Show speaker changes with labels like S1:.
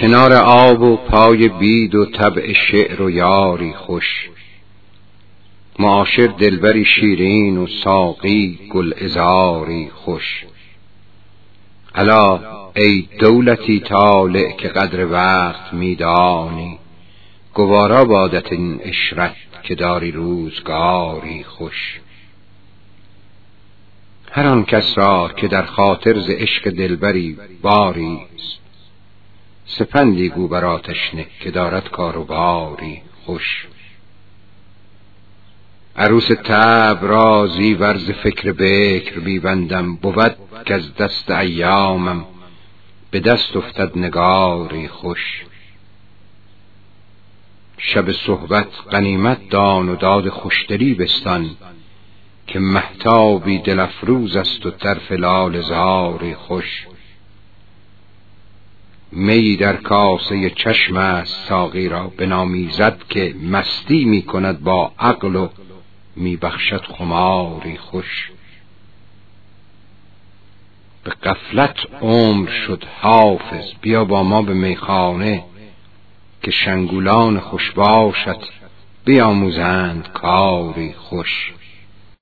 S1: کنار آب و پای بید و طبع شعر و یاری خوش. معاشر دلبری شیرین و ساقی گل ازاری خوش. الا ای دولتی طالع که قدر وقت میدانی گوارا بادت این اشرت که داری روزگاری خوش. هر آن کس را که در خاطر ز عشق دلبری باری است سپندی گو بر آتش نه که دارد کار و باری خوش. عروس تب را ورز فکر بکر بیبندم بود که از دست ایامم به دست افتد نگاری خوش. شب صحبت غنیمت دان و داد خوشدلی بستان که محتابی دلفروز است و طرف لال زاری خوش. می در کاسه چشم است ساقی را بنامیزد که مستی می کند با عقل و می بخشد خماری خوش. به قفلت عمر شد حافظ بیا با ما به میخانه که شنگولان خوش باشد بیاموزند کاری خوش.